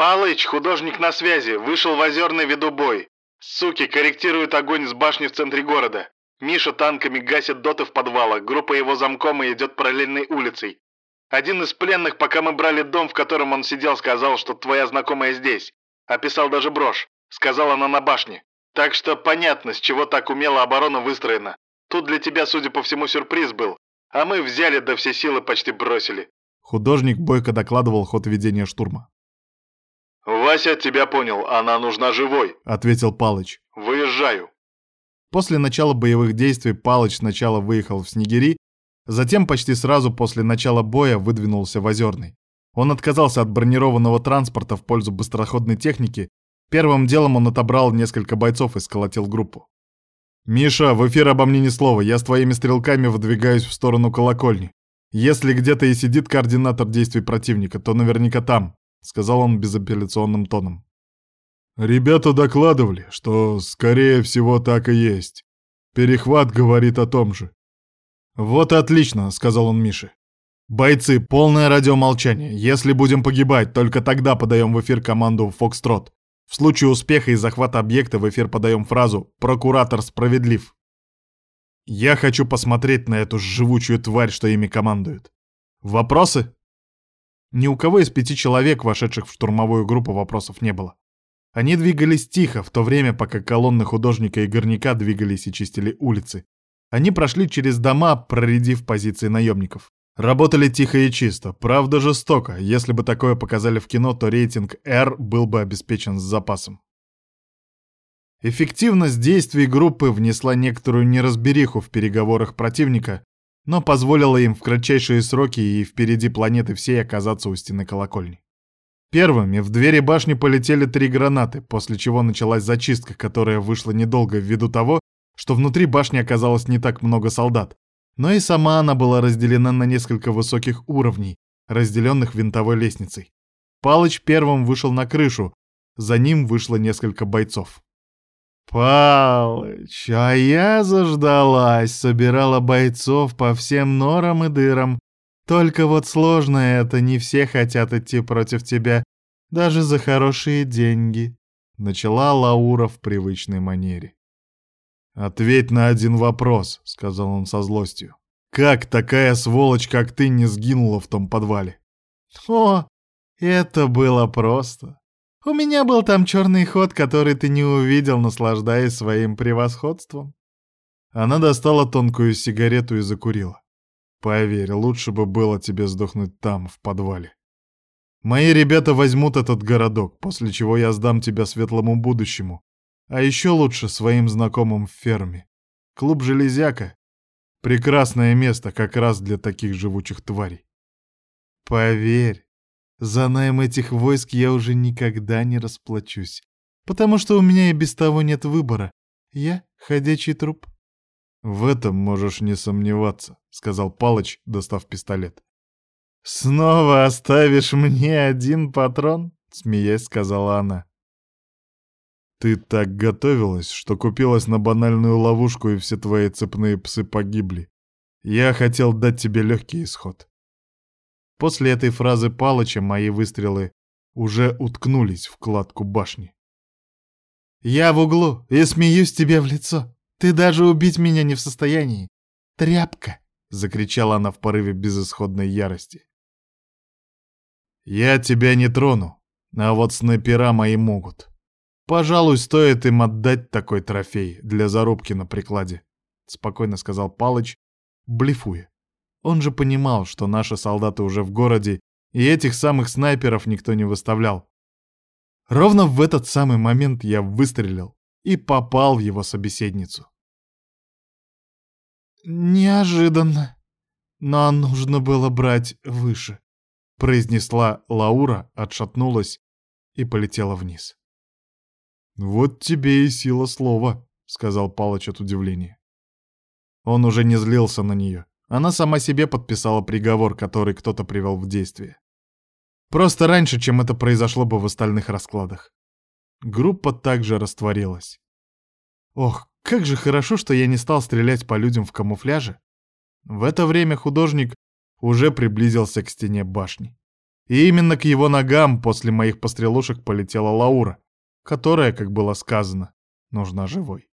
«Палыч, художник на связи, вышел в Озерный веду бой. Суки, корректируют огонь с башни в центре города. Миша танками гасит доты в подвалах, группа его замкома идет параллельной улицей. Один из пленных, пока мы брали дом, в котором он сидел, сказал, что твоя знакомая здесь. Описал даже брошь. Сказала она на башне. Так что понятно, с чего так умело оборона выстроена. Тут для тебя, судя по всему, сюрприз был. А мы взяли, да все силы почти бросили. Художник бойко докладывал ход ведения штурма. «Вася тебя понял, она нужна живой», — ответил Палыч. «Выезжаю». После начала боевых действий Палыч сначала выехал в Снегири, затем почти сразу после начала боя выдвинулся в Озерный. Он отказался от бронированного транспорта в пользу быстроходной техники. Первым делом он отобрал несколько бойцов и сколотил группу. «Миша, в эфир обо мне ни слова, я с твоими стрелками выдвигаюсь в сторону колокольни. Если где-то и сидит координатор действий противника, то наверняка там», — сказал он безапелляционным тоном. «Ребята докладывали, что, скорее всего, так и есть. Перехват говорит о том же». «Вот и отлично», — сказал он Мише. «Бойцы, полное радиомолчание. Если будем погибать, только тогда подаем в эфир команду «Фокстрот». В случае успеха и захвата объекта в эфир подаем фразу «Прокуратор справедлив». Я хочу посмотреть на эту живучую тварь, что ими командует. Вопросы? Ни у кого из пяти человек, вошедших в штурмовую группу, вопросов не было. Они двигались тихо, в то время, пока колонны художника и горняка двигались и чистили улицы. Они прошли через дома, проредив позиции наемников. Работали тихо и чисто, правда жестоко. Если бы такое показали в кино, то рейтинг R был бы обеспечен с запасом. Эффективность действий группы внесла некоторую неразбериху в переговорах противника, но позволила им в кратчайшие сроки и впереди планеты всей оказаться у стены колокольни. Первыми в двери башни полетели три гранаты, после чего началась зачистка, которая вышла недолго ввиду того, что внутри башни оказалось не так много солдат, но и сама она была разделена на несколько высоких уровней, разделенных винтовой лестницей. Палыч первым вышел на крышу, за ним вышло несколько бойцов. «Палыч, а я заждалась, собирала бойцов по всем норам и дырам. Только вот сложно это, не все хотят идти против тебя, даже за хорошие деньги», — начала Лаура в привычной манере. «Ответь на один вопрос», — сказал он со злостью. «Как такая сволочь, как ты, не сгинула в том подвале?» «О, это было просто. У меня был там черный ход, который ты не увидел, наслаждаясь своим превосходством». Она достала тонкую сигарету и закурила. «Поверь, лучше бы было тебе сдохнуть там, в подвале. Мои ребята возьмут этот городок, после чего я сдам тебя светлому будущему, а еще лучше своим знакомым в ферме. Клуб «Железяка» — прекрасное место как раз для таких живучих тварей. Поверь, за найм этих войск я уже никогда не расплачусь, потому что у меня и без того нет выбора. Я — ходячий труп. «В этом можешь не сомневаться», — сказал Палыч, достав пистолет. «Снова оставишь мне один патрон?» — смеясь сказала она. Ты так готовилась, что купилась на банальную ловушку, и все твои цепные псы погибли. Я хотел дать тебе легкий исход. После этой фразы Палыча мои выстрелы уже уткнулись в кладку башни. «Я в углу и смеюсь тебе в лицо. Ты даже убить меня не в состоянии. Тряпка!» — закричала она в порыве безысходной ярости. «Я тебя не трону, а вот снайпера мои могут. «Пожалуй, стоит им отдать такой трофей для зарубки на прикладе», — спокойно сказал Палыч, блефуя. Он же понимал, что наши солдаты уже в городе, и этих самых снайперов никто не выставлял. Ровно в этот самый момент я выстрелил и попал в его собеседницу. «Неожиданно, но нужно было брать выше», — произнесла Лаура, отшатнулась и полетела вниз. «Вот тебе и сила слова», — сказал Палыч от удивления. Он уже не злился на нее. Она сама себе подписала приговор, который кто-то привел в действие. Просто раньше, чем это произошло бы в остальных раскладах. Группа также растворилась. Ох, как же хорошо, что я не стал стрелять по людям в камуфляже. В это время художник уже приблизился к стене башни. И именно к его ногам после моих пострелушек полетела Лаура, которая, как было сказано, нужна живой.